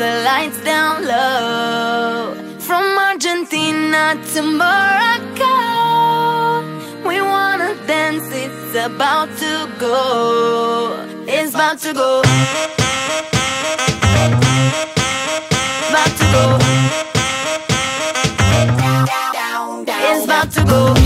the lights down low. From Argentina to Morocco, we wanna dance. It's about to go. It's about to go. About to go. It's about to go.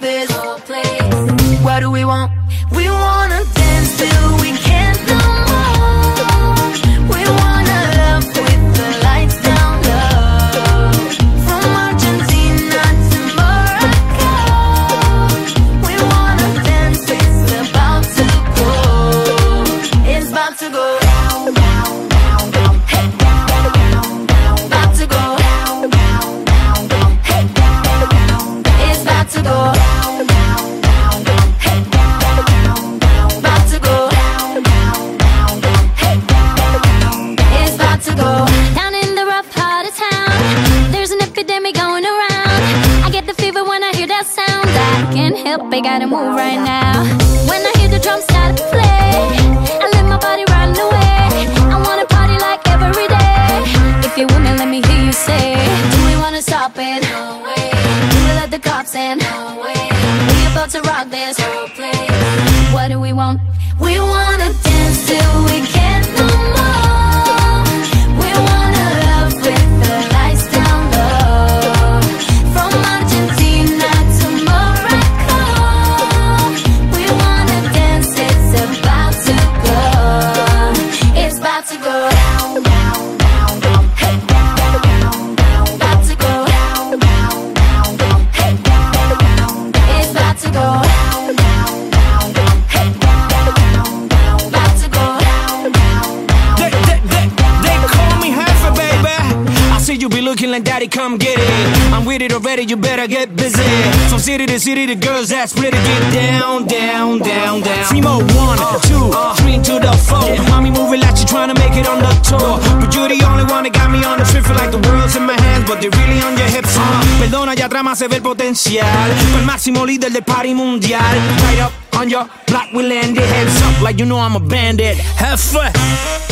This whole place. What do we want? We wanna dance till we can't gotta move right now. When I hear the drums start to play, I let my body run away. I wanna party like every day. If you with me, let me hear you say, Do we wanna stop it? No way. Do we let the cops in? No way. We about to rock this whole place. What do we want? We wanna dance till we can't see you be looking like daddy, come get it. I'm with it already, you better get busy. From city to city, the girls that's pretty get down, down, down, down. Primo, one, two, three to the four. Mommy moving like you trying to make it on the tour. But you're the only one that got me on the trip. Feel like the world's in my hands, but they're really on your hips. Uh, perdona, atrás más se ve el potencial. El máximo líder del party mundial. Right up on your block, we landed. Heads up like you know I'm a bandit. Have fun.